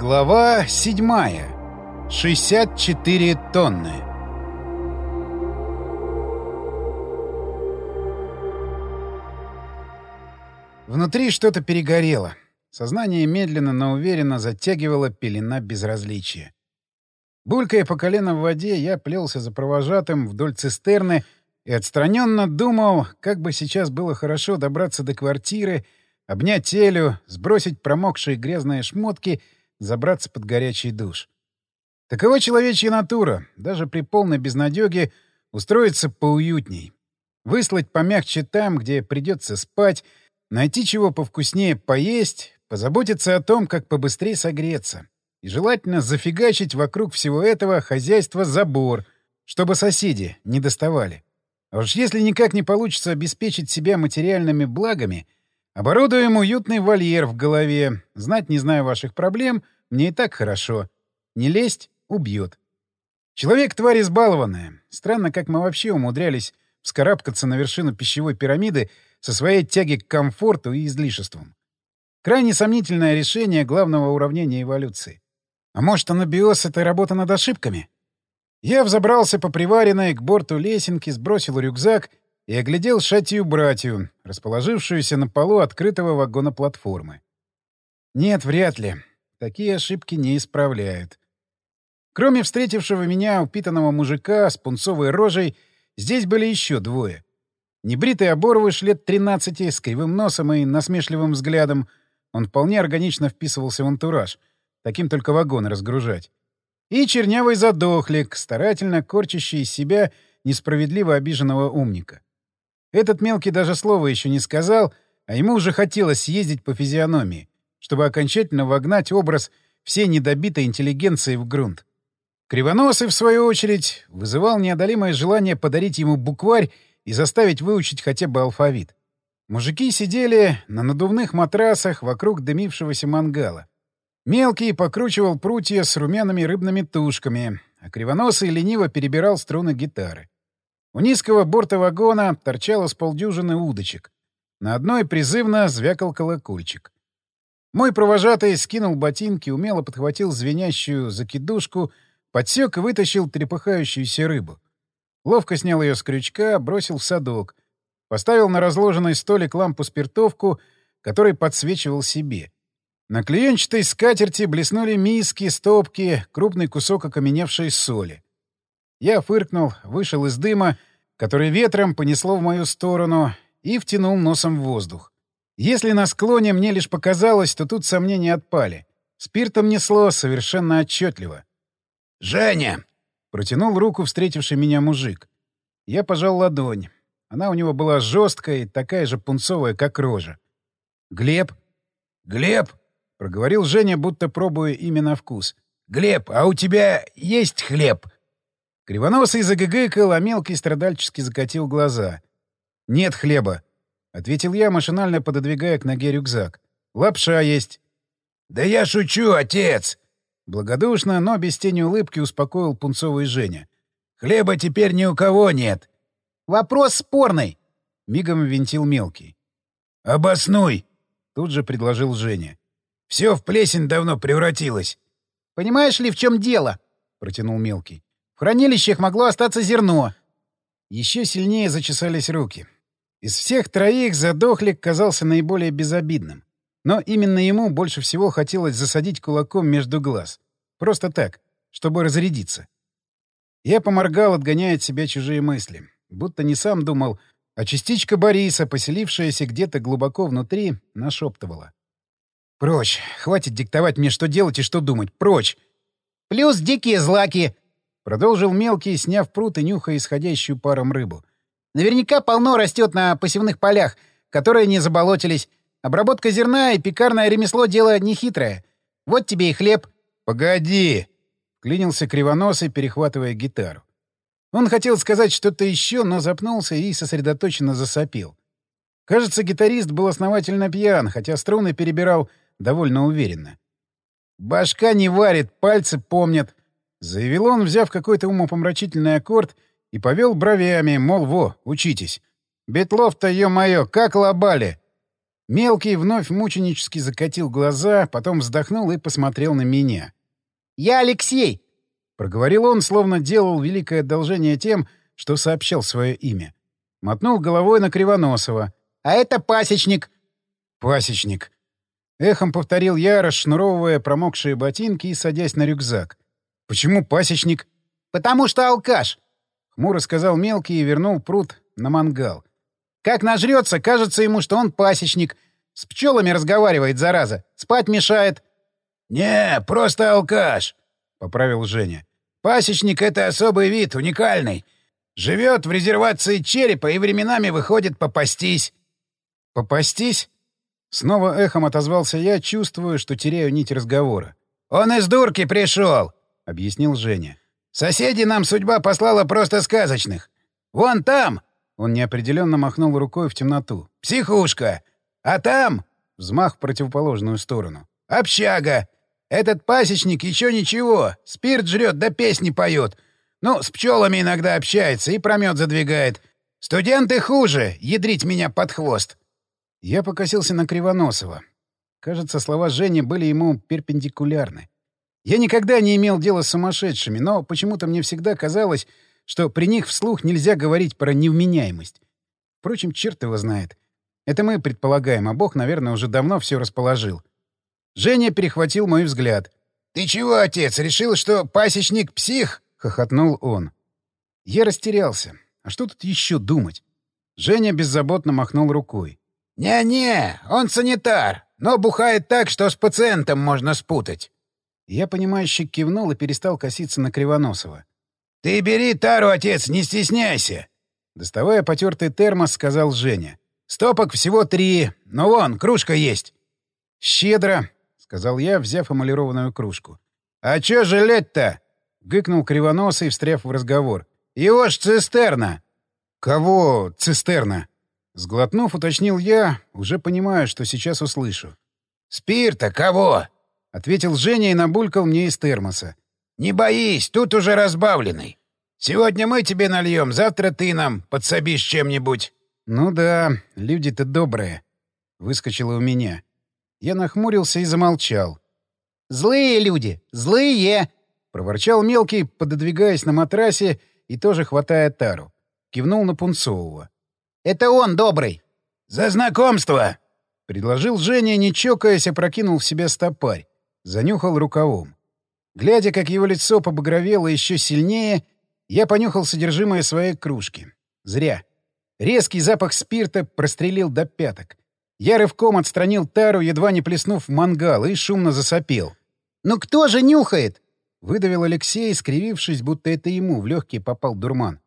Глава 7. 64 тонны. Внутри что-то перегорело. Сознание медленно, но уверенно затягивало пелена безразличия. Булькая по колено в воде, я плелся за провожатым вдоль цистерны и отстраненно думал, как бы сейчас было хорошо добраться до квартиры, обнять Элю, сбросить промокшие грязные шмотки — забраться под горячий душ. Такова человечья натура, даже при полной безнадёге устроиться поуютней. Выслать помягче там, где придется спать, найти чего повкуснее поесть, позаботиться о том, как побыстрее согреться. И желательно зафигачить вокруг всего этого хозяйство забор, чтобы соседи не доставали. А уж если никак не получится обеспечить себя материальными благами — Оборудуем уютный вольер в голове. Знать не знаю ваших проблем, мне и так хорошо. Не лезть — убьет. Человек — тварь избалованная. Странно, как мы вообще умудрялись вскарабкаться на вершину пищевой пирамиды со своей тяги к комфорту и излишествам. Крайне сомнительное решение главного уравнения эволюции. А может, анабиоз — это работа над ошибками? Я взобрался по приваренной к борту лесенки, сбросил рюкзак и оглядел шатию-братью, расположившуюся на полу открытого вагона платформы. Нет, вряд ли. Такие ошибки не исправляют. Кроме встретившего меня упитанного мужика с пунцовой рожей, здесь были еще двое. Небритый оборвыш лет 13 с кривым носом и насмешливым взглядом. Он вполне органично вписывался в антураж. Таким только вагоны разгружать. И чернявый задохлик, старательно корчащий из себя несправедливо обиженного умника. Этот мелкий даже слова еще не сказал, а ему уже хотелось съездить по физиономии, чтобы окончательно вогнать образ всей недобитой интеллигенции в грунт. Кривоносый, в свою очередь, вызывал неодолимое желание подарить ему букварь и заставить выучить хотя бы алфавит. Мужики сидели на надувных матрасах вокруг дымившегося мангала. Мелкий покручивал прутья с румяными рыбными тушками, а кривоносый лениво перебирал струны гитары. У низкого борта вагона торчало с полдюжины удочек. На одной призывно звякал колокольчик. Мой провожатый скинул ботинки, умело подхватил звенящую закидушку, подсек и вытащил трепыхающуюся рыбу. Ловко снял ее с крючка, бросил в садок. Поставил на разложенный столик лампу-спиртовку, который подсвечивал себе. На клеенчатой скатерти блеснули миски, стопки, крупный кусок окаменевшей соли. Я фыркнул, вышел из дыма, который ветром понесло в мою сторону, и втянул носом в воздух. Если на склоне мне лишь показалось, то тут сомнения отпали. Спиртом несло совершенно отчетливо. «Женя!» — протянул руку встретивший меня мужик. Я пожал ладонь. Она у него была жесткая и такая же пунцовая, как рожа. «Глеб?» «Глеб!» — проговорил Женя, будто пробуя имя на вкус. «Глеб, а у тебя есть хлеб?» Кривоносый загыгыкал, а мелкий страдальчески закатил глаза. «Нет хлеба», — ответил я, машинально пододвигая к ноге рюкзак. «Лапша есть». «Да я шучу, отец!» Благодушно, но без тени улыбки успокоил пунцовый Женя. «Хлеба теперь ни у кого нет». «Вопрос спорный!» — мигом винтил мелкий. «Обоснуй!» — тут же предложил Женя. «Все в плесень давно превратилось». «Понимаешь ли, в чем дело?» — протянул мелкий. В хранилищах могло остаться зерно. Еще сильнее зачесались руки. Из всех троих задохлик казался наиболее безобидным. Но именно ему больше всего хотелось засадить кулаком между глаз. Просто так, чтобы разрядиться. Я поморгал, отгоняя от себя чужие мысли. Будто не сам думал, а частичка Бориса, поселившаяся где-то глубоко внутри, нашептывала. «Прочь! Хватит диктовать мне, что делать и что думать! Прочь!» «Плюс дикие злаки!» Продолжил мелкий, сняв пруд и нюхая исходящую паром рыбу. «Наверняка полно растет на посевных полях, которые не заболотились. Обработка зерна и пекарное ремесло — дело нехитрое. Вот тебе и хлеб». «Погоди!» — клинился кривоносый, перехватывая гитару. Он хотел сказать что-то еще, но запнулся и сосредоточенно засопел. Кажется, гитарист был основательно пьян, хотя струны перебирал довольно уверенно. «Башка не варит, пальцы помнят», Заявил он, взяв какой-то умопомрачительный аккорд, и повел бровями, мол, во, учитесь. Бетлов-то, ё-моё, как лобали! Мелкий вновь мученически закатил глаза, потом вздохнул и посмотрел на меня. «Я Алексей!» — проговорил он, словно делал великое одолжение тем, что сообщал свое имя. Мотнул головой на Кривоносова. «А это пасечник!» «Пасечник!» Эхом повторил я, расшнуровывая промокшие ботинки и садясь на рюкзак. «Почему пасечник?» «Потому что алкаш!» — хмуро сказал мелкий и вернул пруд на мангал. «Как нажрется, кажется ему, что он пасечник. С пчелами разговаривает, зараза. Спать мешает». «Не, просто алкаш», — поправил Женя. «Пасечник — это особый вид, уникальный. Живет в резервации черепа и временами выходит попастись». «Попастись?» Снова эхом отозвался я, чувствуя, что теряю нить разговора. «Он из дурки пришел», — объяснил Женя. «Соседи нам судьба послала просто сказочных. Вон там!» — он неопределенно махнул рукой в темноту. «Психушка! А там...» — взмах в противоположную сторону. «Общага! Этот пасечник еще ничего. Спирт жрет да песни поет. Ну, с пчелами иногда общается и промет задвигает. Студенты хуже, ядрить меня под хвост. Я покосился на Кривоносова. Кажется, слова Жени были ему перпендикулярны. Я никогда не имел дела с сумасшедшими, но почему-то мне всегда казалось, что при них вслух нельзя говорить про невменяемость. Впрочем, черт его знает. Это мы предполагаем, а Бог, наверное, уже давно все расположил. Женя перехватил мой взгляд. «Ты чего, отец, решил, что пасечник псих?» — хохотнул он. Я растерялся. А что тут еще думать? Женя беззаботно махнул рукой. «Не-не, он санитар, но бухает так, что с пациентом можно спутать». Я, понимающе кивнул и перестал коситься на Кривоносова. «Ты бери тару, отец, не стесняйся!» Доставая потертый термос, сказал Женя. «Стопок всего три, но вон, кружка есть». «Щедро», — сказал я, взяв эмалированную кружку. «А чё жалеть-то?» — гыкнул Кривоносый, встряв в разговор. «Его ж цистерна!» «Кого цистерна?» Сглотнув, уточнил я, уже понимая, что сейчас услышу. «Спирта кого?» — ответил Женя и набулькал мне из термоса. «Не боись, тут уже разбавленный. Сегодня мы тебе нальем, завтра ты нам подсобишь чем-нибудь». «Ну да, люди-то добрые», — выскочило у меня. Я нахмурился и замолчал. «Злые люди! Злые!» — проворчал мелкий, пододвигаясь на матрасе и тоже хватая тару. Кивнул на Пунцового. Это он добрый. За знакомство, предложил Женя, не чокаясь, опрокинул в себя стопарь. Занюхал рукавом. Глядя, как его лицо побагровело еще сильнее, я понюхал содержимое своей кружки. Зря. Резкий запах спирта прострелил до пяток. Я рывком отстранил тару, едва не плеснув в мангал, и шумно засопел. «Ну кто же нюхает?» — выдавил Алексей, скривившись, будто это ему в легкие попал дурман.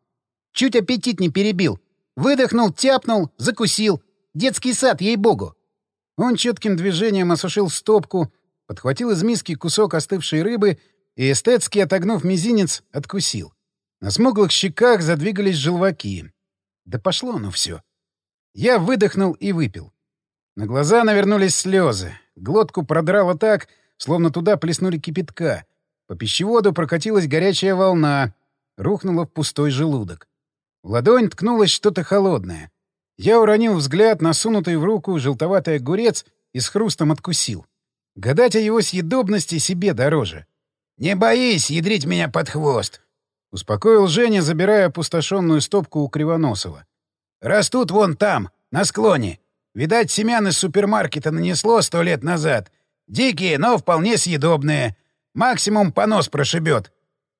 «Чуть аппетит не перебил. Выдохнул, тяпнул, закусил. Детский сад, ей-богу. Он четким движением осушил стопку, подхватил из миски кусок остывшей рыбы и, эстетски отогнув мизинец, откусил. На смуглых щеках задвигались желваки. Да пошло оно все. Я выдохнул и выпил. На глаза навернулись слезы. Глотку продрало так, словно туда плеснули кипятка. По пищеводу прокатилась горячая волна, рухнула в пустой желудок. В ладонь ткнулось что-то холодное. Я уронил взгляд на сунутый в руку желтоватый огурец и с хрустом откусил. Гадать о его съедобности себе дороже. «Не боись ядрить меня под хвост!» — успокоил Женя, забирая опустошенную стопку у Кривоносова. «Растут вон там, на склоне. Видать, семян из супермаркета нанесло сто лет назад. Дикие, но вполне съедобные. Максимум понос прошибет».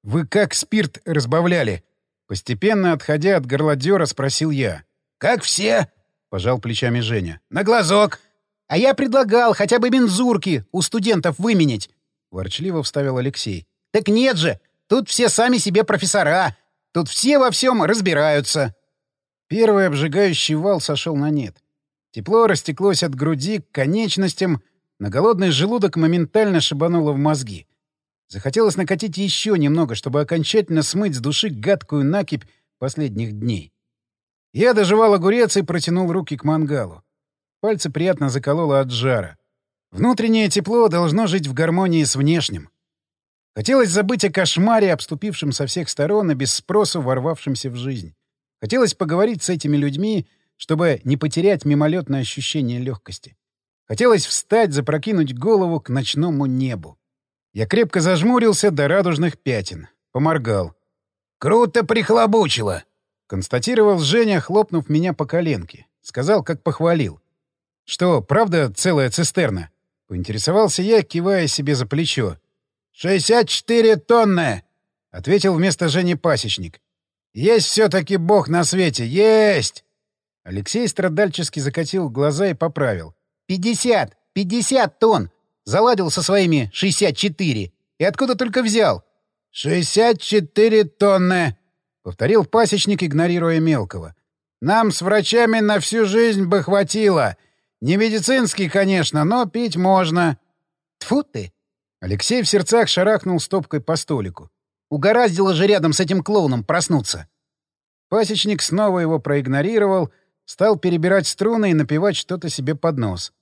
«Вы как спирт разбавляли?» Постепенно отходя от горлодера, спросил я. «Как все?» — пожал плечами Женя. «На глазок!» «А я предлагал хотя бы мензурки у студентов выменить!» — ворчливо вставил Алексей. «Так нет же! Тут все сами себе профессора! Тут все во всем разбираются!» Первый обжигающий вал сошел на нет. Тепло растеклось от груди к конечностям, на голодный желудок моментально шибануло в мозги. Захотелось накатить еще немного, чтобы окончательно смыть с души гадкую накипь последних дней. Я доживал огурец и протянул руки к мангалу. Пальцы приятно закололо от жара. Внутреннее тепло должно жить в гармонии с внешним. Хотелось забыть о кошмаре, обступившем со всех сторон и без спросу ворвавшемся в жизнь. Хотелось поговорить с этими людьми, чтобы не потерять мимолетное ощущение легкости. Хотелось встать, запрокинуть голову к ночному небу. Я крепко зажмурился до радужных пятен. Поморгал. «Круто прихлобучило!» — констатировал Женя, хлопнув меня по коленке. Сказал, как похвалил. «Что, правда целая цистерна?» — поинтересовался я, кивая себе за плечо. «Шестьдесят четыре тонны!» — ответил вместо Жени пасечник. «Есть все-таки бог на свете! Есть!» Алексей страдальчески закатил глаза и поправил. «Пятьдесят! Пятьдесят тонн! Заладил со своими шестьдесят четыре! И откуда только взял?» «Шестьдесят четыре тонны!» — повторил пасечник, игнорируя мелкого. «Нам с врачами на всю жизнь бы хватило. Не медицинский, конечно, но пить можно». Тфу ты!» Алексей в сердцах шарахнул стопкой по столику. «Угораздило же рядом с этим клоуном проснуться!» Пасечник снова его проигнорировал, стал перебирать струны и напевать что-то себе под нос.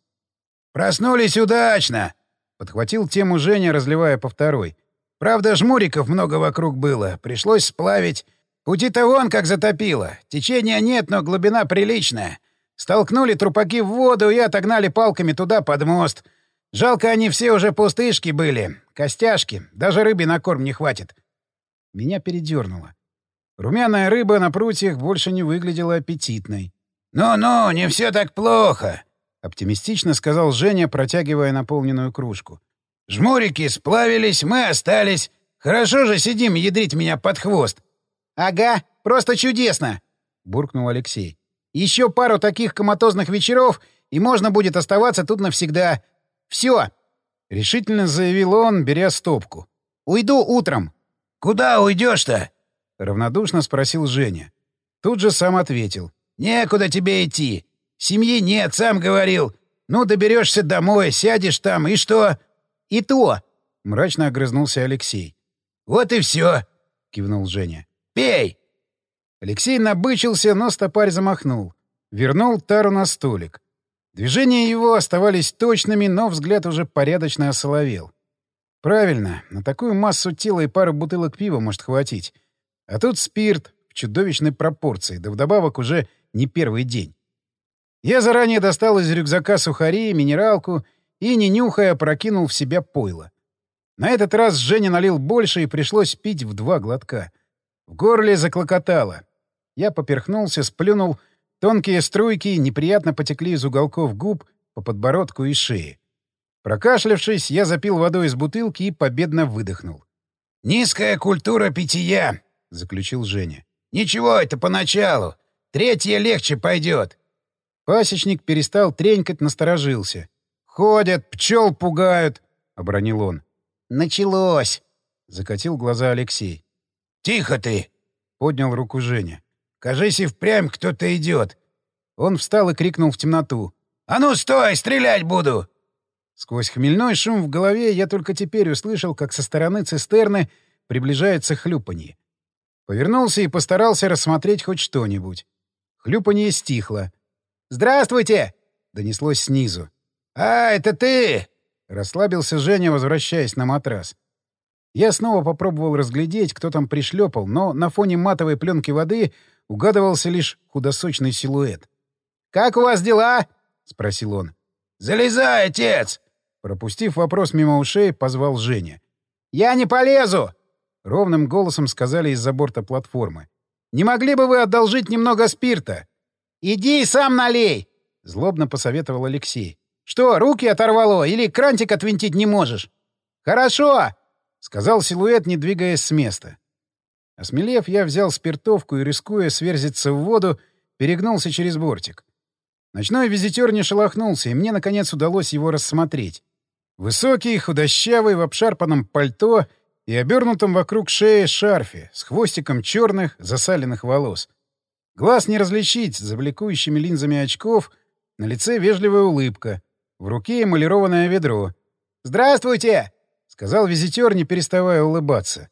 «Проснулись удачно!» — подхватил тему Женя, разливая по второй. «Правда, жмуриков много вокруг было. Пришлось сплавить. Пути-то вон как затопило. Течения нет, но глубина приличная. Столкнули трупаки в воду и отогнали палками туда под мост. Жалко, они все уже пустышки были. Костяшки. Даже рыбе на корм не хватит». Меня передернуло. Румяная рыба на прутьях больше не выглядела аппетитной. «Ну-ну, не все так плохо», — оптимистично сказал Женя, протягивая наполненную кружку. «Жмурики сплавились, мы остались. Хорошо же сидим ядрить меня под хвост». «Ага, просто чудесно!» — буркнул Алексей. «Еще пару таких коматозных вечеров, и можно будет оставаться тут навсегда. Все!» — решительно заявил он, беря стопку. «Уйду утром». «Куда уйдешь-то?» — равнодушно спросил Женя. Тут же сам ответил. «Некуда тебе идти. Семьи нет, сам говорил. Ну, доберешься домой, сядешь там, и что?» «И то!» — мрачно огрызнулся Алексей. «Вот и все!» — кивнул Женя. «Пей!» Алексей набычился, но стопарь замахнул. Вернул тару на столик. Движения его оставались точными, но взгляд уже порядочно осоловел. Правильно, на такую массу тела и пару бутылок пива может хватить. А тут спирт в чудовищной пропорции, да вдобавок уже не первый день. Я заранее достал из рюкзака сухари, минералку и, не нюхая, прокинул в себя пойло. На этот раз Женя налил больше и пришлось пить в два глотка. В горле заклокотало. Я поперхнулся, сплюнул. Тонкие струйки неприятно потекли из уголков губ по подбородку и шее. Прокашлявшись, я запил водой из бутылки и победно выдохнул. «Низкая культура питья», — заключил Женя. «Ничего, это поначалу. Третье легче пойдет. Пасечник перестал тренькать, насторожился. «Ходят, пчел пугают!» — обронил он. «Началось!» — закатил глаза Алексей. «Тихо ты!» — поднял руку Женя. «Кажись, и впрямь кто-то идет!» Он встал и крикнул в темноту. «А ну, стой! Стрелять буду!» Сквозь хмельной шум в голове я только теперь услышал, как со стороны цистерны приближается хлюпанье. Повернулся и постарался рассмотреть хоть что-нибудь. Хлюпанье стихло. «Здравствуйте!» — донеслось снизу. «А, это ты!» — расслабился Женя, возвращаясь на матрас. Я снова попробовал разглядеть, кто там пришлепал, но на фоне матовой пленки воды угадывался лишь худосочный силуэт. «Как у вас дела?» — спросил он. «Залезай, отец!» Пропустив вопрос мимо ушей, позвал Женя. «Я не полезу!» — ровным голосом сказали из-за борта платформы. «Не могли бы вы одолжить немного спирта?» «Иди и сам налей!» — злобно посоветовал Алексей. «Что, руки оторвало или крантик отвинтить не можешь?» «Хорошо!» — сказал силуэт, не двигаясь с места. Осмелев, я взял спиртовку и, рискуя сверзиться в воду, перегнулся через бортик. Ночной визитер не шелохнулся, и мне, наконец, удалось его рассмотреть. Высокий, худощавый, в обшарпанном пальто — и обернутом вокруг шеи шарфе с хвостиком черных засаленных волос. Глаз не различить за бликующими линзами очков, на лице вежливая улыбка, в руке эмалированное ведро. «Здравствуйте!» — сказал визитер, не переставая улыбаться.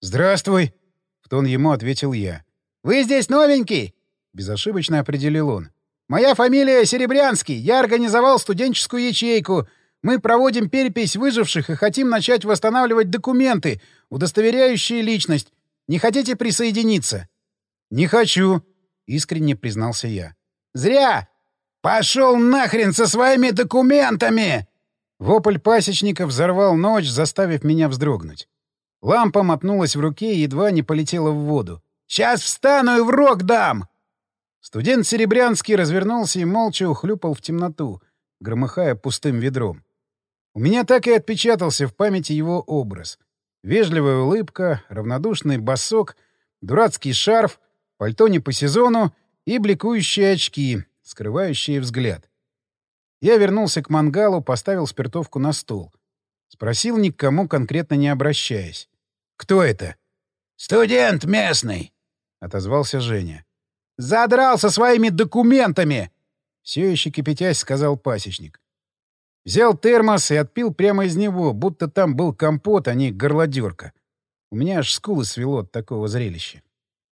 «Здравствуй!» — в тон ему ответил я. «Вы здесь новенький?» — безошибочно определил он. «Моя фамилия Серебрянский. Я организовал студенческую ячейку. Мы проводим перепись выживших и хотим начать восстанавливать документы, удостоверяющие личность. Не хотите присоединиться? — Не хочу, — искренне признался я. Зря! Пошел нахрен со своими документами! Вопль пасечника взорвал ночь, заставив меня вздрогнуть. Лампа мотнулась в руке и едва не полетела в воду. «Сейчас встану и в рог дам!» Студент Серебрянский развернулся и молча ухлюпал в темноту, громыхая пустым ведром. У меня так и отпечатался в памяти его образ. Вежливая улыбка, равнодушный босок, дурацкий шарф, пальто не по сезону и бликующие очки, скрывающие взгляд. Я вернулся к мангалу, поставил спиртовку на стол. Спросил, ни к кому конкретно не обращаясь. «Кто это?» «Студент местный», — отозвался Женя. «Задрал со своими документами!» Все еще кипятясь, сказал пасечник. Взял термос и отпил прямо из него, будто там был компот, а не горлодерка. У меня аж скулы свело от такого зрелища.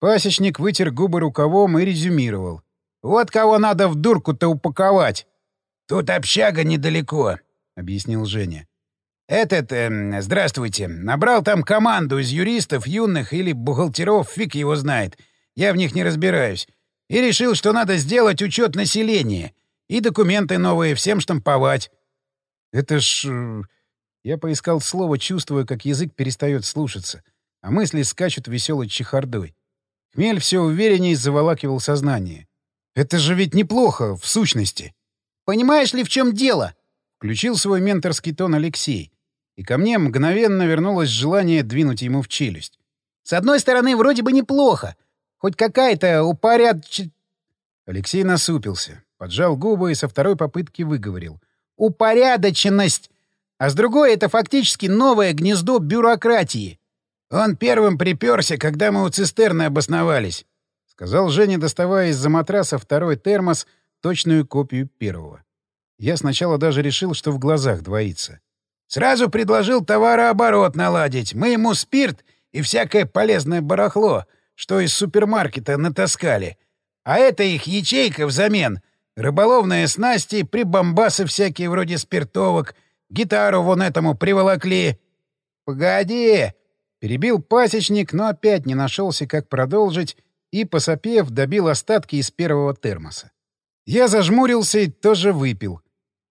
Пасечник вытер губы рукавом и резюмировал. «Вот кого надо в дурку-то упаковать!» «Тут общага недалеко», — объяснил Женя. «Этот, э, здравствуйте, набрал там команду из юристов, юных или бухгалтеров, фиг его знает. Я в них не разбираюсь. И решил, что надо сделать учет населения. И документы новые всем штамповать. Это ж... Э, я поискал слово, чувствуя, как язык перестает слушаться, а мысли скачут веселой чехардой. Хмель все увереннее заволакивал сознание. Это же ведь неплохо, в сущности. Понимаешь ли, в чем дело? Включил свой менторский тон Алексей. И ко мне мгновенно вернулось желание двинуть ему в челюсть. С одной стороны, вроде бы неплохо. Хоть какая-то упорядч... Алексей насупился, поджал губы и со второй попытки выговорил упорядоченность, а с другой — это фактически новое гнездо бюрократии. «Он первым приперся, когда мы у цистерны обосновались», — сказал Женя, доставая из-за матраса второй термос, точную копию первого. Я сначала даже решил, что в глазах двоится. «Сразу предложил товарооборот наладить. Мы ему спирт и всякое полезное барахло, что из супермаркета натаскали. А это их ячейка взамен — Рыболовные снасти, прибамбасы всякие вроде спиртовок, гитару вон этому приволокли. «Погоди!» — перебил пасечник, но опять не нашелся, как продолжить, и, посопев, добил остатки из первого термоса. Я зажмурился и тоже выпил.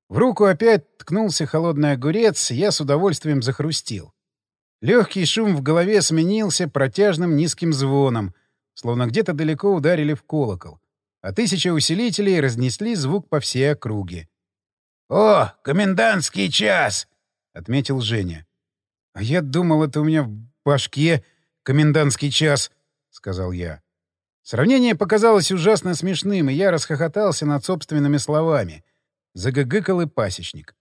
В руку опять ткнулся холодный огурец, я с удовольствием захрустил. Легкий шум в голове сменился протяжным низким звоном, словно где-то далеко ударили в колокол а тысяча усилителей разнесли звук по всей округе. «О, комендантский час!» — отметил Женя. «А я думал, это у меня в башке комендантский час», — сказал я. Сравнение показалось ужасно смешным, и я расхохотался над собственными словами. Загыгыкал и пасечник.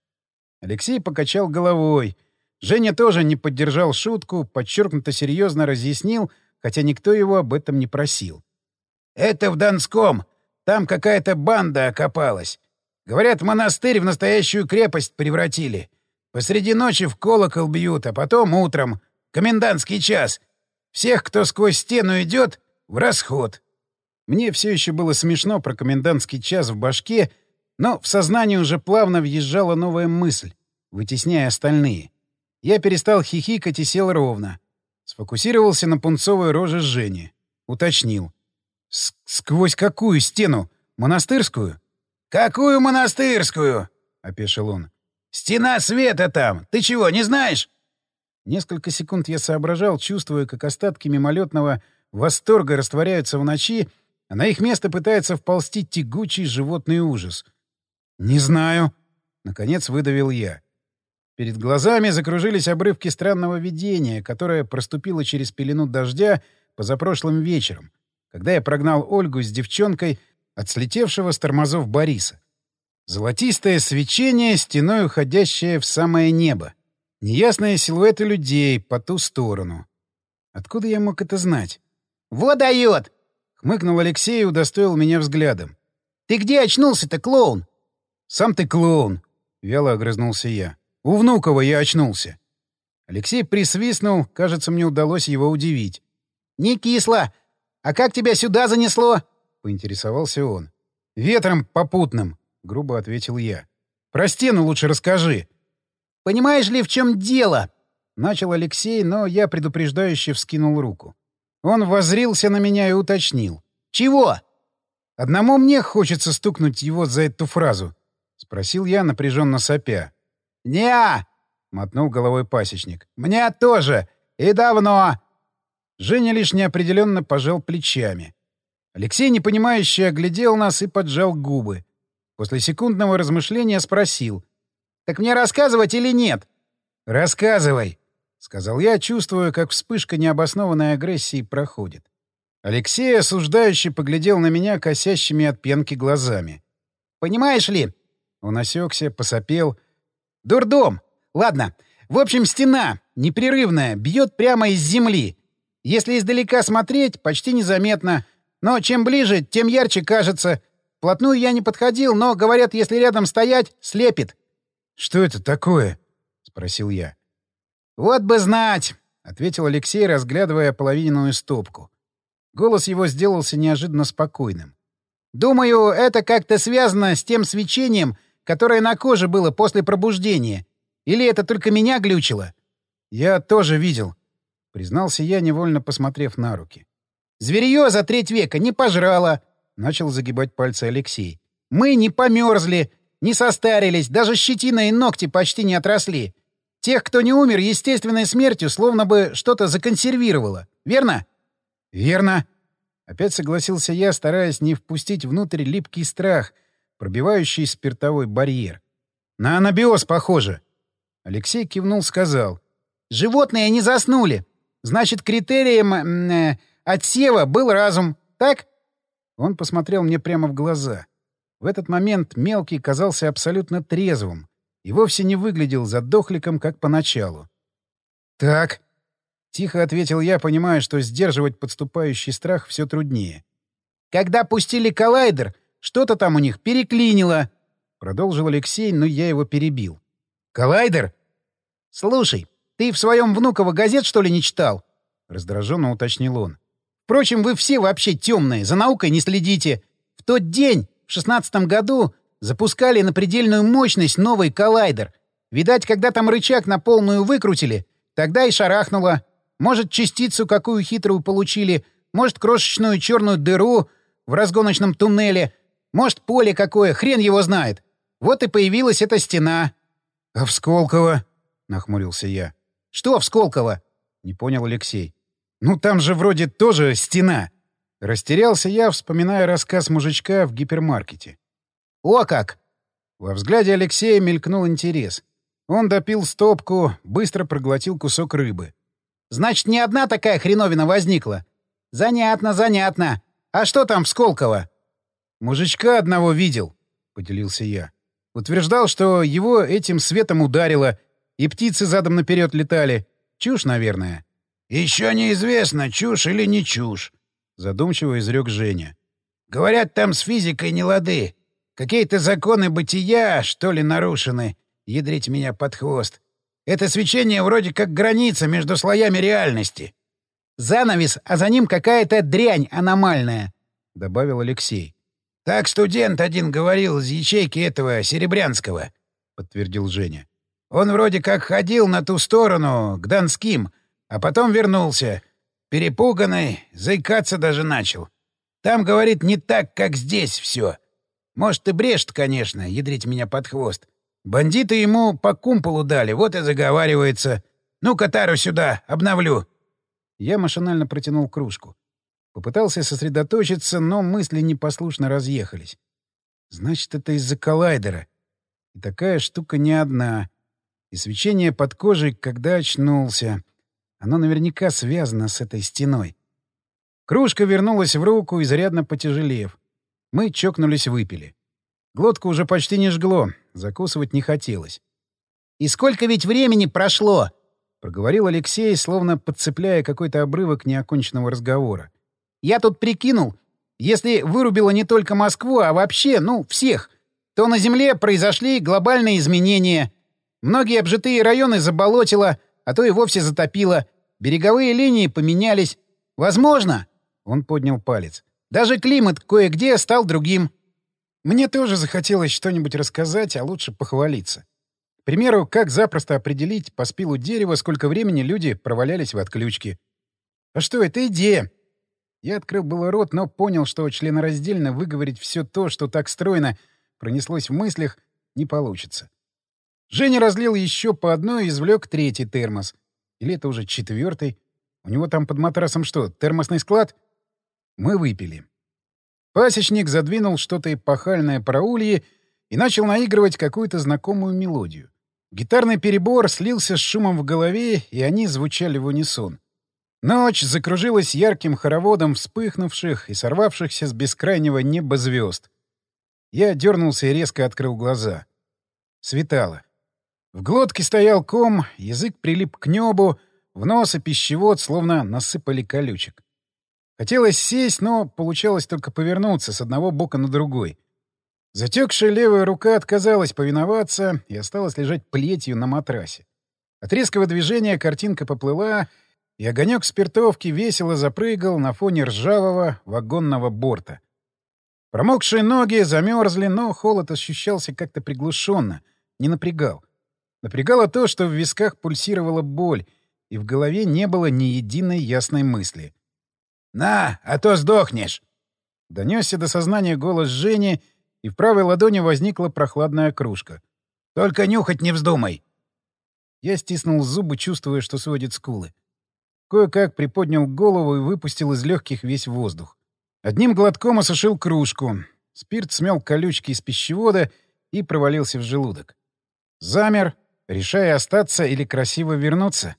Алексей покачал головой. Женя тоже не поддержал шутку, подчеркнуто серьезно разъяснил, хотя никто его об этом не просил. «Это в Донском. Там какая-то банда окопалась. Говорят, монастырь в настоящую крепость превратили. Посреди ночи в колокол бьют, а потом утром. Комендантский час. Всех, кто сквозь стену идет, в расход. Мне все еще было смешно про комендантский час в башке, но в сознании уже плавно въезжала новая мысль, вытесняя остальные. Я перестал хихикать и сел ровно. Сфокусировался на пунцовой роже Жени. Уточнил. «Сквозь какую стену? Монастырскую?» «Какую монастырскую?» — опешил он. «Стена света там! Ты чего, не знаешь?» Несколько секунд я соображал, чувствуя, как остатки мимолетного восторга растворяются в ночи, а на их место пытается вползти тягучий животный ужас. «Не знаю», — наконец выдавил я. Перед глазами закружились обрывки странного видения, которое проступило через пелену дождя позапрошлым вечером, когда я прогнал Ольгу с девчонкой от слетевшего с тормозов Бориса. Золотистое свечение, стеной уходящее в самое небо. Неясные силуэты людей по ту сторону. Откуда я мог это знать? «Вот дает!» — хмыкнул Алексей и удостоил меня взглядом. «Ты где очнулся-то, клоун?» «Сам ты клоун!» — вяло огрызнулся я. «У Внукова я очнулся!» Алексей присвистнул, кажется, мне удалось его удивить. «Не кисло! «А как тебя сюда занесло?» — поинтересовался он. «Ветром попутным», — грубо ответил я. «Про стену лучше расскажи». «Понимаешь ли, в чем дело?» — начал Алексей, но я предупреждающе вскинул руку. Он возрился на меня и уточнил. «Чего?» Одному мне хочется стукнуть его за эту фразу. — спросил я, напряженно сопя. «Не-а!» мотнул головой пасечник. «Мне тоже! И давно!» Женя лишь неопределенно пожал плечами. Алексей, непонимающе, оглядел нас и поджал губы. После секундного размышления спросил. «Так мне рассказывать или нет?» «Рассказывай», — сказал я, чувствуя, как вспышка необоснованной агрессии проходит. Алексей осуждающе поглядел на меня косящими от пенки глазами. «Понимаешь ли, он осекся, посопел. «Дурдом! Ладно. В общем, стена, непрерывная, бьет прямо из земли. Если издалека смотреть, почти незаметно. Но чем ближе, тем ярче кажется. Плотную я не подходил, но, говорят, если рядом стоять, слепит». «Что это такое?» — спросил я. «Вот бы знать!» — ответил Алексей, разглядывая половинную стопку. Голос его сделался неожиданно спокойным. «Думаю, это как-то связано с тем свечением, которое на коже было после пробуждения. Или это только меня глючило? Я тоже видел, признался я, невольно посмотрев на руки. Зверье за треть века не пожрало, начал загибать пальцы Алексей. Мы не померзли, не состарились, даже щетина и ногти почти не отросли. Тех, кто не умер естественной смертью, словно бы что-то законсервировало. Верно? Верно. Опять согласился я, стараясь не впустить внутрь липкий страх — пробивающий спиртовой барьер. «На анабиоз похоже!» Алексей кивнул, сказал. «Животные не заснули. Значит, критерием э, отсева был разум, так?» Он посмотрел мне прямо в глаза. В этот момент мелкий казался абсолютно трезвым и вовсе не выглядел задохликом, как поначалу. «Так», — тихо ответил я, понимая, что сдерживать подступающий страх все труднее. «Когда пустили коллайдер, что-то там у них переклинило. Продолжил Алексей, но я его перебил. Коллайдер? Слушай, ты в своем внуково газет, что ли, не читал? Раздраженно уточнил он. Впрочем, вы все вообще темные, за наукой не следите. В тот день, в шестнадцатом году, запускали на предельную мощность новый коллайдер. Видать, когда там рычаг на полную выкрутили, тогда и шарахнуло. Может, частицу какую хитрую получили, может, крошечную черную дыру в разгоночном туннеле — может, поле какое, хрен его знает. Вот и появилась эта стена. — А в Сколково? — нахмурился я. — Что в Сколково? — не понял Алексей. — Ну, там же вроде тоже стена. Растерялся я, вспоминая рассказ мужичка в гипермаркете. — О как! Во взгляде Алексея мелькнул интерес. Он допил стопку, быстро проглотил кусок рыбы. — Значит, не одна такая хреновина возникла? — Занятно, занятно. А что там в Сколково? «Мужичка одного видел», — поделился я. Утверждал, что его этим светом ударило, и птицы задом наперед летали. Чушь, наверное. «Еще неизвестно, чушь или не чушь», — задумчиво изрек Женя. «Говорят, там с физикой не лады. Какие-то законы бытия, что ли, нарушены. Ядрить меня под хвост. Это свечение вроде как граница между слоями реальности». «Занавес, а за ним какая-то дрянь аномальная», — добавил Алексей. Так студент один говорил из ячейки этого Серебрянского, — подтвердил Женя. Он вроде как ходил на ту сторону, к Донским, а потом вернулся. Перепуганный, заикаться даже начал. Там, говорит, не так, как здесь все. Может, и брешет, конечно, ядрить меня под хвост. Бандиты ему по кумполу дали, вот и заговаривается. Ну-ка, тару сюда, обновлю. Я машинально протянул кружку. Попытался сосредоточиться, но мысли непослушно разъехались. Значит, это из-за коллайдера. И такая штука не одна. И свечение под кожей, когда очнулся. Оно наверняка связано с этой стеной. Кружка вернулась в руку, изрядно потяжелев. Мы чокнулись, выпили. Глотку уже почти не жгло, закусывать не хотелось. «И сколько ведь времени прошло?» — проговорил Алексей, словно подцепляя какой-то обрывок неоконченного разговора. Я тут прикинул, если вырубило не только Москву, а вообще, ну, всех, то на Земле произошли глобальные изменения. Многие обжитые районы заболотило, а то и вовсе затопило. Береговые линии поменялись. Возможно, — он поднял палец, — даже климат кое-где стал другим. Мне тоже захотелось что-нибудь рассказать, а лучше похвалиться. К примеру, как запросто определить по спилу дерева, сколько времени люди провалялись в отключке. А что, это идея. Я открыл было рот, но понял, что членораздельно выговорить все то, что так стройно пронеслось в мыслях, не получится. Женя разлил еще по одной и извлек третий термос. Или это уже четвертый? У него там под матрасом что, термосный склад? Мы выпили. Пасечник задвинул что-то эпохальное про ульи и начал наигрывать какую-то знакомую мелодию. Гитарный перебор слился с шумом в голове, и они звучали в унисон. Ночь закружилась ярким хороводом вспыхнувших и сорвавшихся с бескрайнего неба звезд. Я дернулся и резко открыл глаза. Светало. В глотке стоял ком, язык прилип к небу, в нос и пищевод словно насыпали колючек. Хотелось сесть, но получалось только повернуться с одного бока на другой. Затекшая левая рука отказалась повиноваться и осталась лежать плетью на матрасе. От резкого движения картинка поплыла, и огонек спиртовки весело запрыгал на фоне ржавого вагонного борта. Промокшие ноги замерзли, но холод ощущался как-то приглушенно, не напрягал. Напрягало то, что в висках пульсировала боль, и в голове не было ни единой ясной мысли. «На, а то сдохнешь!» Донесся до сознания голос Жени, и в правой ладони возникла прохладная кружка. «Только нюхать не вздумай!» Я стиснул зубы, чувствуя, что сводит скулы. Кое-как приподнял голову и выпустил из легких весь воздух. Одним глотком осушил кружку. Спирт смел колючки из пищевода и провалился в желудок. Замер, решая остаться или красиво вернуться.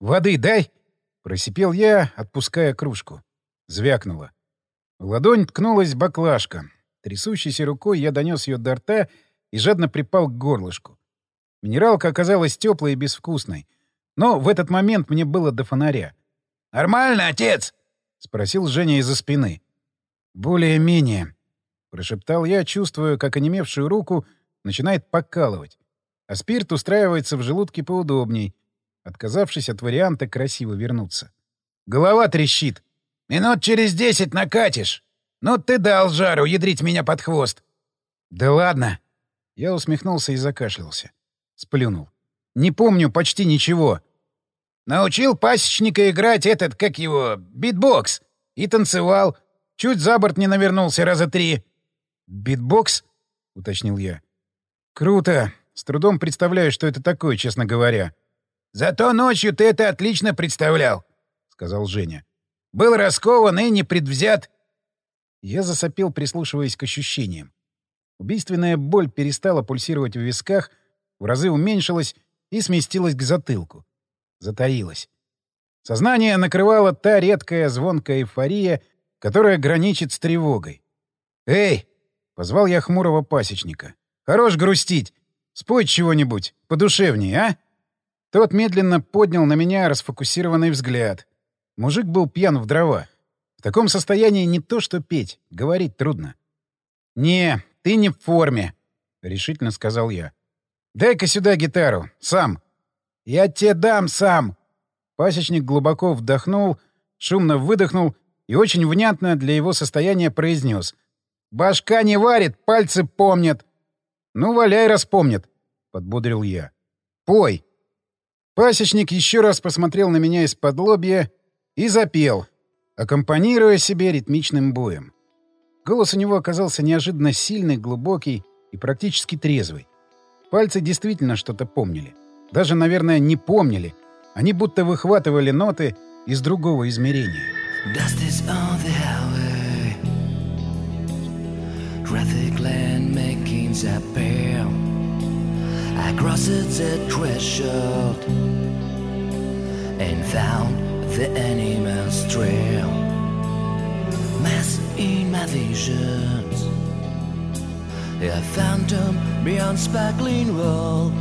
«Воды дай!» — просипел я, отпуская кружку. Звякнуло. В ладонь ткнулась баклажка. Трясущейся рукой я донес ее до рта и жадно припал к горлышку. Минералка оказалась теплой и безвкусной. Но в этот момент мне было до фонаря. «Нормально, отец?» — спросил Женя из-за спины. «Более-менее», — прошептал я, чувствуя, как онемевшую руку начинает покалывать а спирт устраивается в желудке поудобней, отказавшись от варианта красиво вернуться. Голова трещит. «Минут через десять накатишь. Ну ты дал жару ядрить меня под хвост». «Да ладно». Я усмехнулся и закашлялся. Сплюнул. «Не помню почти ничего». «Научил пасечника играть этот, как его, битбокс. И танцевал. Чуть за борт не навернулся раза три». «Битбокс?» — уточнил я. «Круто. С трудом представляю, что это такое, честно говоря. «Зато ночью ты это отлично представлял», — сказал Женя. «Был раскован и непредвзят». Я засопел, прислушиваясь к ощущениям. Убийственная боль перестала пульсировать в висках, в разы уменьшилась и сместилась к затылку. Затаилась. Сознание накрывала та редкая звонкая эйфория, которая граничит с тревогой. «Эй!» — позвал я хмурого пасечника. «Хорош грустить! Спой чего-нибудь, подушевнее, а?» Тот медленно поднял на меня расфокусированный взгляд. Мужик был пьян в дрова. В таком состоянии не то что петь, говорить трудно. «Не, ты не в форме», — решительно сказал я. «Дай-ка сюда гитару, сам». «Я тебе дам сам». Пасечник глубоко вдохнул, шумно выдохнул и очень внятно для его состояния произнес. «Башка не варит, пальцы помнят. «Ну, валяй, распомнит», — подбодрил я. «Пой». Пасечник еще раз посмотрел на меня из-под лобья и запел, аккомпанируя себе ритмичным боем. Голос у него оказался неожиданно сильный, глубокий и практически трезвый. Пальцы действительно что-то помнили. Даже, наверное, не помнили. Они будто выхватывали ноты из другого измерения. Traffic land makings pale. I crossed the threshold and found the animal's trail. Mass in my visions, a phantom beyond sparkling wall.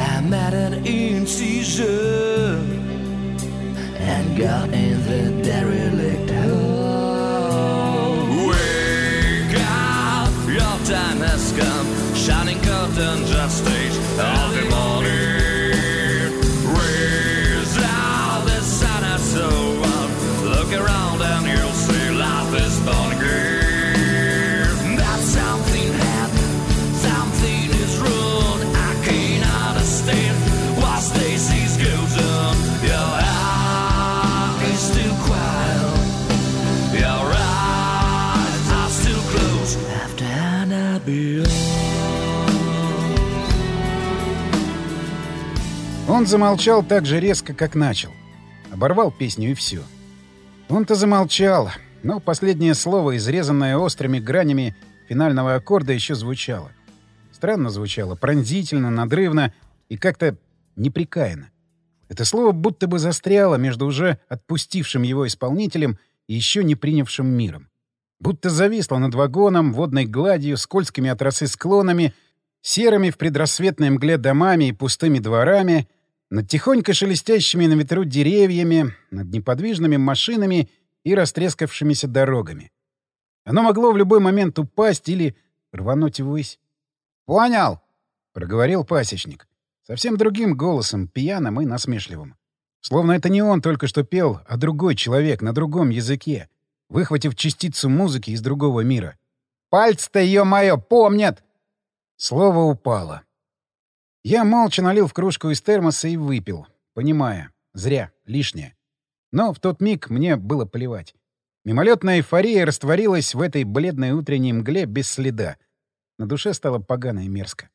I met an incision and got in the derelict hole. time has come. Shining curtain just stage of the morning. Он замолчал так же резко, как начал. Оборвал песню и все. Он-то замолчал, но последнее слово, изрезанное острыми гранями финального аккорда, еще звучало. Странно звучало, пронзительно, надрывно и как-то неприкаянно. Это слово будто бы застряло между уже отпустившим его исполнителем и еще не принявшим миром. Будто зависло над вагоном, водной гладью, скользкими от росы склонами, серыми в предрассветной мгле домами и пустыми дворами — над тихонько шелестящими на ветру деревьями, над неподвижными машинами и растрескавшимися дорогами. Оно могло в любой момент упасть или рвануть ввысь. «Понял!» — проговорил пасечник. Совсем другим голосом, пьяным и насмешливым. Словно это не он только что пел, а другой человек на другом языке, выхватив частицу музыки из другого мира. «Пальцы-то, ее мое, помнят!» Слово упало. Я молча налил в кружку из термоса и выпил, понимая, зря, лишнее. Но в тот миг мне было плевать. Мимолетная эйфория растворилась в этой бледной утренней мгле без следа. На душе стало погано и мерзко.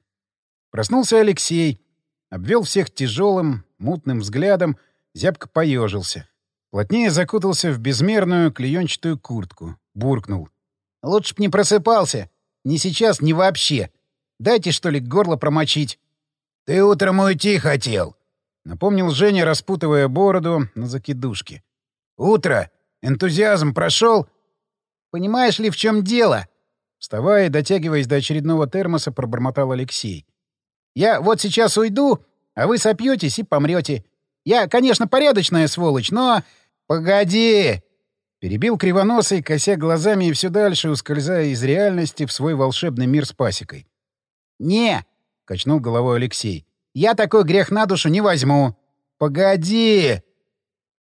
Проснулся Алексей, обвел всех тяжелым, мутным взглядом, зябко поежился. Плотнее закутался в безмерную клеенчатую куртку. Буркнул. «Лучше б не просыпался. Ни сейчас, ни вообще. Дайте, что ли, горло промочить». «Ты утром уйти хотел», — напомнил Женя, распутывая бороду на закидушке. «Утро! Энтузиазм прошел?» «Понимаешь ли, в чем дело?» Вставая и дотягиваясь до очередного термоса, пробормотал Алексей. «Я вот сейчас уйду, а вы сопьетесь и помрете. Я, конечно, порядочная сволочь, но...» «Погоди!» Перебил кривоносый, кося глазами и все дальше, ускользая из реальности в свой волшебный мир с пасекой. «Не, — качнул головой Алексей. «Я такой грех на душу не возьму!» «Погоди!»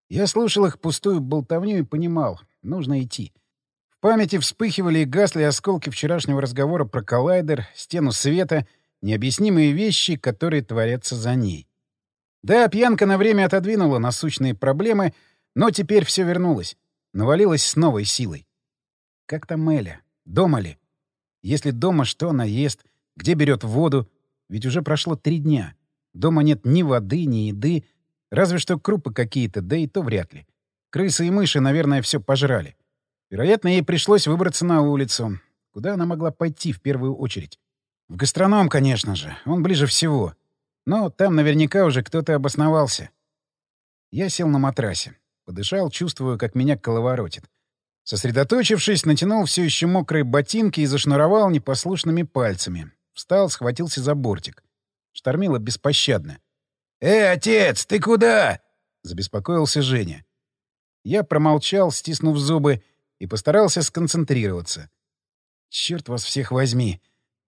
Я слушал их пустую болтовню и понимал — нужно идти. В памяти вспыхивали и гасли осколки вчерашнего разговора про коллайдер, стену света, необъяснимые вещи, которые творятся за ней. Да, пьянка на время отодвинула насущные проблемы, но теперь все вернулось. Навалилось с новой силой. Как там Эля? Дома ли? Если дома, что она ест? Где берет воду? Ведь уже прошло три дня. Дома нет ни воды, ни еды. Разве что крупы какие-то, да и то вряд ли. Крысы и мыши, наверное, все пожрали. Вероятно, ей пришлось выбраться на улицу. Куда она могла пойти в первую очередь? В гастроном, конечно же. Он ближе всего. Но там наверняка уже кто-то обосновался. Я сел на матрасе. Подышал, чувствую, как меня коловоротит. Сосредоточившись, натянул все еще мокрые ботинки и зашнуровал непослушными пальцами. Встал, схватился за бортик. Штормило беспощадно. «Э, отец, ты куда?» — забеспокоился Женя. Я промолчал, стиснув зубы, и постарался сконцентрироваться. Черт вас всех возьми!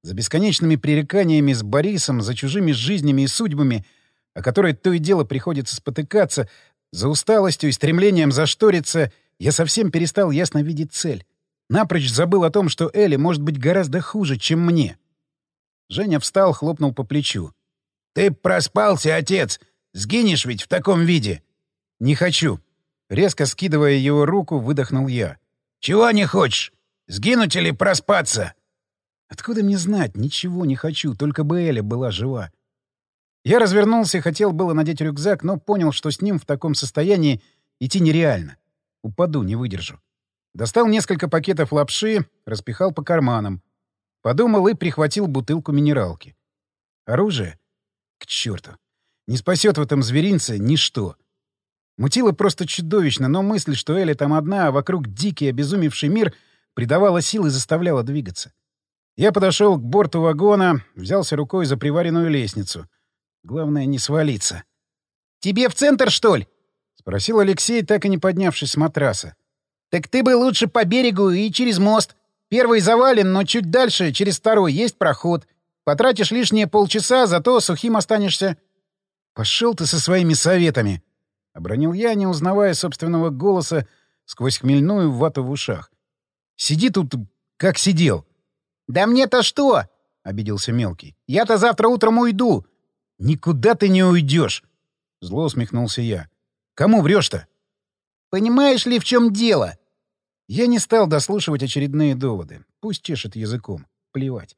За бесконечными пререканиями с Борисом, за чужими жизнями и судьбами, о которой то и дело приходится спотыкаться, за усталостью и стремлением зашториться, я совсем перестал ясно видеть цель. Напрочь забыл о том, что Элли может быть гораздо хуже, чем мне. Женя встал, хлопнул по плечу. «Ты проспался, отец! Сгинешь ведь в таком виде!» «Не хочу!» Резко скидывая его руку, выдохнул я. «Чего не хочешь? Сгинуть или проспаться?» «Откуда мне знать? Ничего не хочу, только бы Эля была жива». Я развернулся, хотел было надеть рюкзак, но понял, что с ним в таком состоянии идти нереально. Упаду, не выдержу. Достал несколько пакетов лапши, распихал по карманам. Подумал и прихватил бутылку минералки. Оружие? К черту. Не спасет в этом зверинце ничто. Мутило просто чудовищно, но мысль, что Эля там одна, а вокруг дикий, обезумевший мир, придавала сил и заставляла двигаться. Я подошел к борту вагона, взялся рукой за приваренную лестницу. Главное, не свалиться. «Тебе в центр, что ли?» — спросил Алексей, так и не поднявшись с матраса. «Так ты бы лучше по берегу и через мост. Первый завален, но чуть дальше, через второй, есть проход. Потратишь лишние полчаса, зато сухим останешься. — Пошел ты со своими советами! — обронил я, не узнавая собственного голоса сквозь хмельную вату в ушах. — Сиди тут, как сидел. — Да мне-то что? — обиделся мелкий. — Я-то завтра утром уйду. — Никуда ты не уйдешь! — зло усмехнулся я. — Кому врешь-то? — Понимаешь ли, в чем дело? — я не стал дослушивать очередные доводы. Пусть чешет языком. Плевать.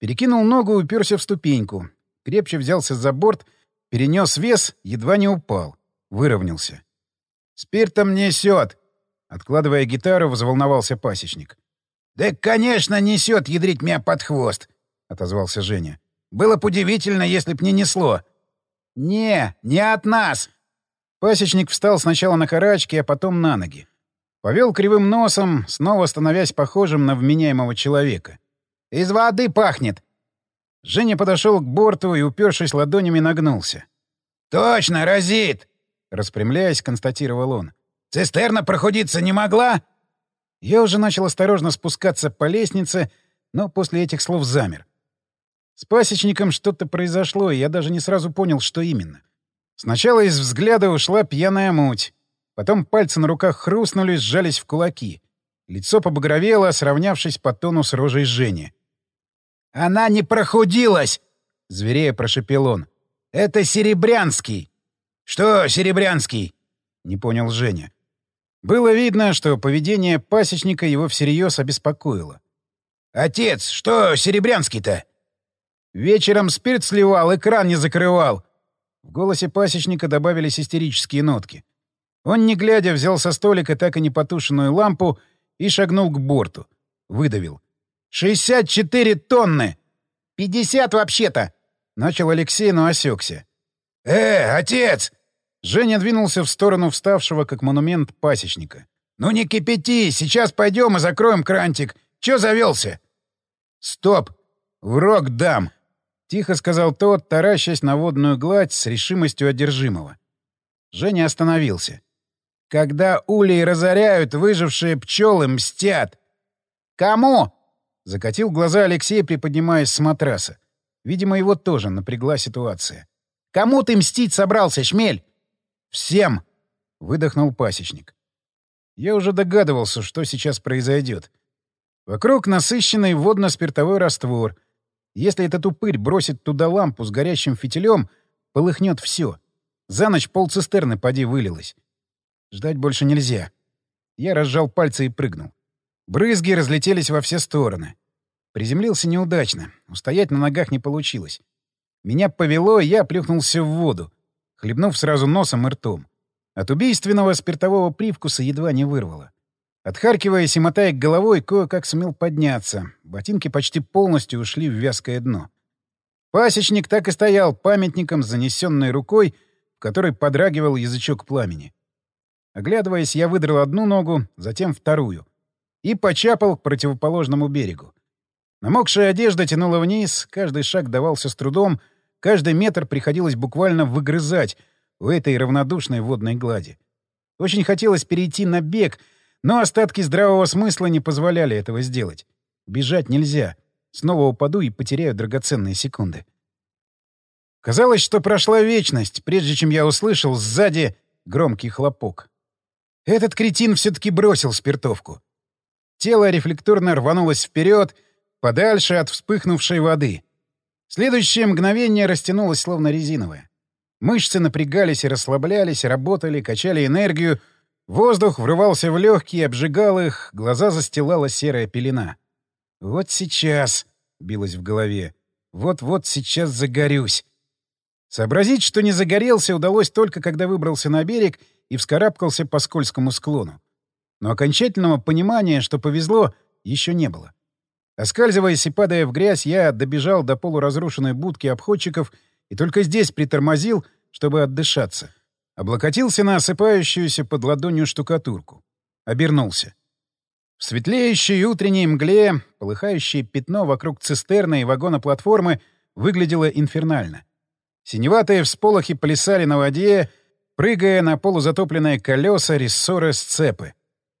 Перекинул ногу и уперся в ступеньку. Крепче взялся за борт, перенес вес, едва не упал. Выровнялся. «Спиртом несет!» Откладывая гитару, взволновался пасечник. «Да, конечно, несет ядрить меня под хвост!» — отозвался Женя. «Было бы удивительно, если б не несло». «Не, не от нас!» Пасечник встал сначала на карачки, а потом на ноги. Повел кривым носом, снова становясь похожим на вменяемого человека. «Из воды пахнет!» Женя подошел к борту и, упершись ладонями, нагнулся. «Точно, разит!» — распрямляясь, констатировал он. «Цистерна проходиться не могла?» Я уже начал осторожно спускаться по лестнице, но после этих слов замер. С пасечником что-то произошло, и я даже не сразу понял, что именно. Сначала из взгляда ушла пьяная муть. Потом пальцы на руках хрустнули, сжались в кулаки. Лицо побагровело, сравнявшись по тону с рожей Жени. «Она не прохудилась!» — зверея прошепел он. «Это Серебрянский!» «Что Серебрянский?» — не понял Женя. Было видно, что поведение пасечника его всерьез обеспокоило. «Отец, что Серебрянский-то?» «Вечером спирт сливал, экран не закрывал!» В голосе пасечника добавились истерические нотки. Он, не глядя, взял со столика так и не потушенную лампу и шагнул к борту. Выдавил. «Шестьдесят четыре тонны!» «Пятьдесят вообще-то!» — начал Алексей, но осекся. «Э, отец!» Женя двинулся в сторону вставшего, как монумент, пасечника. «Ну не кипяти! Сейчас пойдем и закроем крантик! Чё завелся?» «Стоп! Враг дам!» — тихо сказал тот, таращась на водную гладь с решимостью одержимого. Женя остановился. «Когда улей разоряют, выжившие пчелы мстят!» «Кому?» — закатил глаза Алексей, приподнимаясь с матраса. Видимо, его тоже напрягла ситуация. «Кому ты мстить собрался, шмель?» «Всем!» — выдохнул пасечник. Я уже догадывался, что сейчас произойдет. Вокруг насыщенный водно-спиртовой раствор. Если этот упырь бросит туда лампу с горящим фитилем, полыхнет все. За ночь полцистерны поди вылилось. Ждать больше нельзя. Я разжал пальцы и прыгнул. Брызги разлетелись во все стороны. Приземлился неудачно. Устоять на ногах не получилось. Меня повело, и я плюхнулся в воду, хлебнув сразу носом и ртом. От убийственного спиртового привкуса едва не вырвало. Отхаркиваясь и мотая головой, кое-как сумел подняться. Ботинки почти полностью ушли в вязкое дно. Пасечник так и стоял памятником занесенной рукой, в которой подрагивал язычок пламени. Оглядываясь, я выдрал одну ногу, затем вторую. И почапал к противоположному берегу. Намокшая одежда тянула вниз, каждый шаг давался с трудом, каждый метр приходилось буквально выгрызать у этой равнодушной водной глади. Очень хотелось перейти на бег, но остатки здравого смысла не позволяли этого сделать. Бежать нельзя. Снова упаду и потеряю драгоценные секунды. Казалось, что прошла вечность, прежде чем я услышал сзади громкий хлопок. Этот кретин все-таки бросил спиртовку. Тело рефлекторно рванулось вперед, подальше от вспыхнувшей воды. Следующее мгновение растянулось словно резиновое. Мышцы напрягались и расслаблялись, работали, качали энергию. Воздух врывался в легкие, обжигал их, глаза застилала серая пелена. «Вот сейчас», — билось в голове, — «вот-вот сейчас загорюсь». Сообразить, что не загорелся, удалось только, когда выбрался на берег и вскарабкался по скользкому склону. Но окончательного понимания, что повезло, еще не было. Оскальзываясь и падая в грязь, я добежал до полуразрушенной будки обходчиков и только здесь притормозил, чтобы отдышаться. Облокотился на осыпающуюся под ладонью штукатурку. Обернулся. В светлеющей утренней мгле полыхающее пятно вокруг цистерны и вагона платформы выглядело инфернально. Синеватые всполохи плясали на воде, прыгая на полузатопленные колеса рессоры сцепы.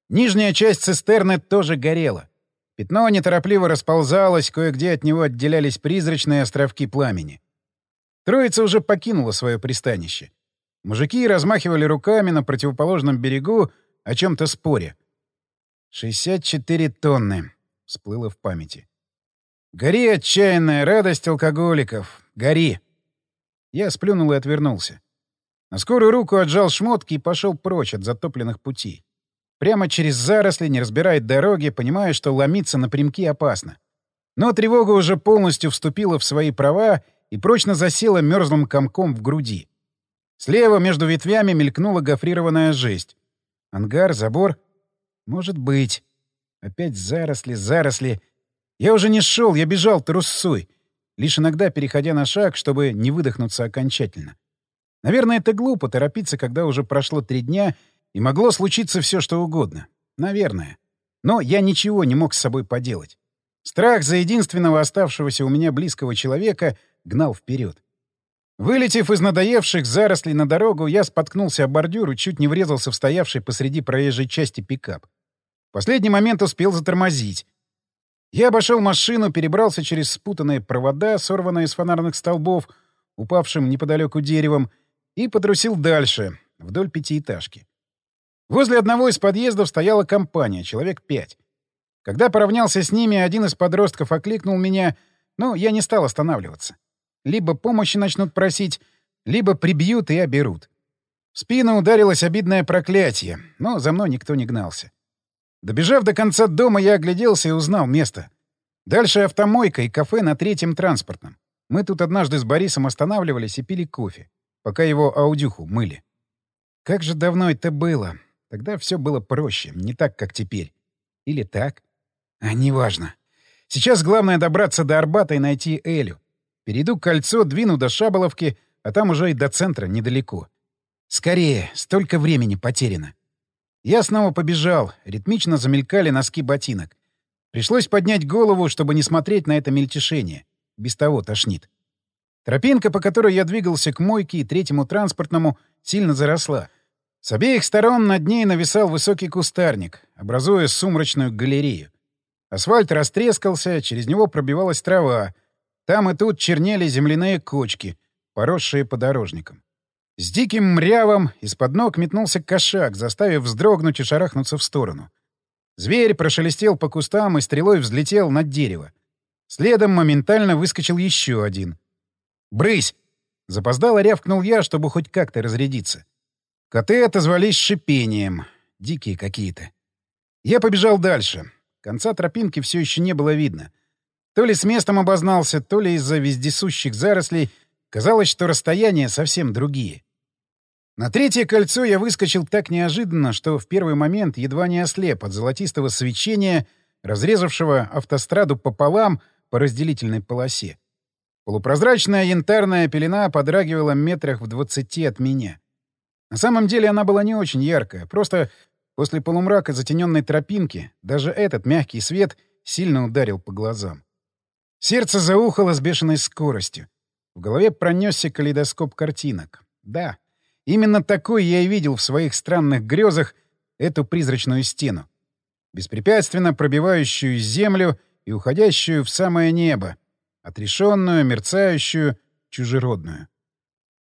Нижняя часть цистерны тоже горела. Пятно неторопливо расползалось, кое-где от него отделялись призрачные островки пламени. Троица уже покинула свое пристанище. Мужики размахивали руками на противоположном берегу, о чем-то споре. «Шестьдесят четыре тонны», — всплыло в памяти. «Гори, отчаянная радость алкоголиков! Гори!» Я сплюнул и отвернулся. На скорую руку отжал шмотки и пошел прочь от затопленных путей. Прямо через заросли, не разбирая дороги, понимая, что ломиться напрямки опасно. Но тревога уже полностью вступила в свои права и прочно засела мерзлым комком в груди. Слева между ветвями мелькнула гофрированная жесть. Ангар, забор? Может быть. Опять заросли, заросли. Я уже не шел, я бежал трусцой, лишь иногда переходя на шаг, чтобы не выдохнуться окончательно. Наверное, это глупо торопиться, когда уже прошло три дня, и могло случиться все, что угодно. Наверное. Но я ничего не мог с собой поделать. Страх за единственного оставшегося у меня близкого человека гнал вперед. Вылетев из надоевших зарослей на дорогу, я споткнулся о бордюр и чуть не врезался в стоявший посреди проезжей части пикап. В последний момент успел затормозить. Я обошел машину, перебрался через спутанные провода, сорванные с фонарных столбов, упавшим неподалеку деревом, и потрусил дальше, вдоль пятиэтажки. Возле одного из подъездов стояла компания, человек пять. Когда поравнялся с ними, один из подростков окликнул меня, но я не стал останавливаться. Либо помощи начнут просить, либо прибьют и оберут. В спину ударилось обидное проклятие, но за мной никто не гнался. Добежав до конца дома, я огляделся и узнал место. Дальше автомойка и кафе на третьем транспортном. Мы тут однажды с Борисом останавливались и пили кофе, пока его аудюху мыли. Как же давно это было. Тогда все было проще, не так, как теперь. Или так? А неважно. Сейчас главное добраться до Арбата и найти Элю. Перейду кольцо, двину до Шаболовки, а там уже и до центра недалеко. Скорее, столько времени потеряно. Я снова побежал, ритмично замелькали носки ботинок. Пришлось поднять голову, чтобы не смотреть на это мельтешение. Без того тошнит. Тропинка, по которой я двигался к мойке и третьему транспортному, сильно заросла. С обеих сторон над ней нависал высокий кустарник, образуя сумрачную галерею. Асфальт растрескался, через него пробивалась трава. Там и тут чернели земляные кочки, поросшие подорожником. С диким мрявом из-под ног метнулся кошак, заставив вздрогнуть и шарахнуться в сторону. Зверь прошелестел по кустам и стрелой взлетел над дерево. Следом моментально выскочил еще один. «Брысь!» Запоздало рявкнул я, чтобы хоть как-то разрядиться. Коты отозвались шипением. Дикие какие-то. Я побежал дальше. Конца тропинки все еще не было видно. То ли с местом обознался, то ли из-за вездесущих зарослей казалось, что расстояния совсем другие. На третье кольцо я выскочил так неожиданно, что в первый момент едва не ослеп от золотистого свечения, разрезавшего автостраду пополам по разделительной полосе. Полупрозрачная янтарная пелена подрагивала метрах в двадцати от меня. На самом деле она была не очень яркая, просто после полумрака затененной тропинки даже этот мягкий свет сильно ударил по глазам. Сердце заухало с бешеной скоростью. В голове пронесся калейдоскоп картинок. Да, именно такой я и видел в своих странных грезах эту призрачную стену. Беспрепятственно пробивающую землю и уходящую в самое небо, отрешенную, мерцающую, чужеродную.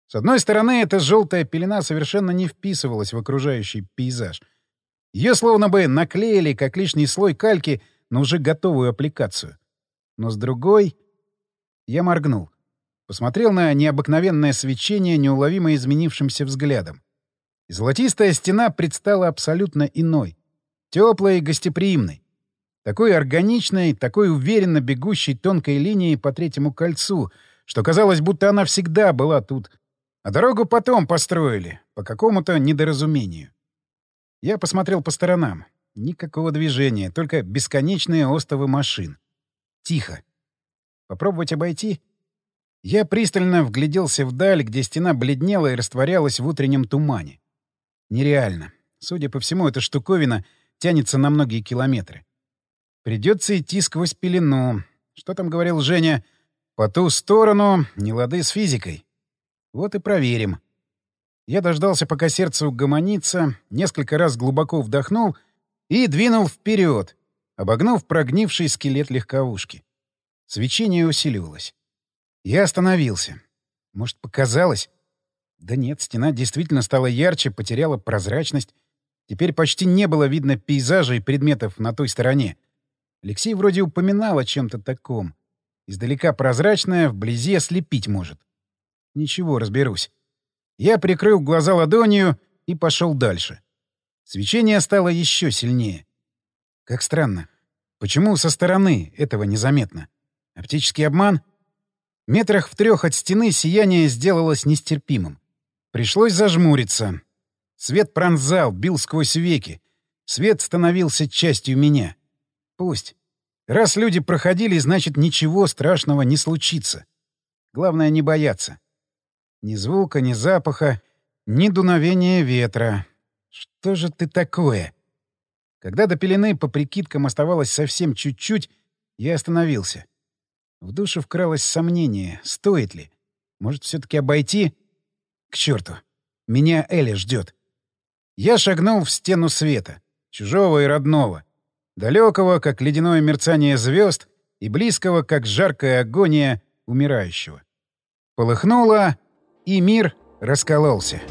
С одной стороны, эта желтая пелена совершенно не вписывалась в окружающий пейзаж. Ее словно бы наклеили, как лишний слой кальки, на уже готовую аппликацию. Но с другой... Я моргнул. Посмотрел на необыкновенное свечение неуловимо изменившимся взглядом. И золотистая стена предстала абсолютно иной. Теплой и гостеприимной. Такой органичной, такой уверенно бегущей тонкой линией по третьему кольцу, что казалось, будто она всегда была тут а дорогу потом построили, по какому-то недоразумению. Я посмотрел по сторонам. Никакого движения, только бесконечные остовы машин. Тихо. Попробовать обойти? Я пристально вгляделся вдаль, где стена бледнела и растворялась в утреннем тумане. Нереально. Судя по всему, эта штуковина тянется на многие километры. Придется идти сквозь пелену. Что там говорил Женя? По ту сторону не лады с физикой. Вот и проверим. Я дождался, пока сердце угомонится, несколько раз глубоко вдохнул и двинул вперед, обогнув прогнивший скелет легковушки. Свечение усиливалось. Я остановился. Может, показалось? Да нет, стена действительно стала ярче, потеряла прозрачность. Теперь почти не было видно пейзажа и предметов на той стороне. Алексей вроде упоминал о чем-то таком. Издалека прозрачное, вблизи ослепить может. Ничего, разберусь. Я прикрыл глаза ладонью и пошел дальше. Свечение стало еще сильнее. Как странно. Почему со стороны этого незаметно? Оптический обман? Метрах в трех от стены сияние сделалось нестерпимым. Пришлось зажмуриться. Свет пронзал, бил сквозь веки. Свет становился частью меня. Пусть. Раз люди проходили, значит, ничего страшного не случится. Главное — не бояться. Ни звука, ни запаха, ни дуновения ветра. Что же ты такое? Когда до пелены по прикидкам оставалось совсем чуть-чуть, я остановился. В душу вкралось сомнение, стоит ли. Может, все-таки обойти? К черту. Меня Эля ждет. Я шагнул в стену света, чужого и родного, далекого, как ледяное мерцание звезд, и близкого, как жаркая агония умирающего. Полыхнуло, и мир раскололся.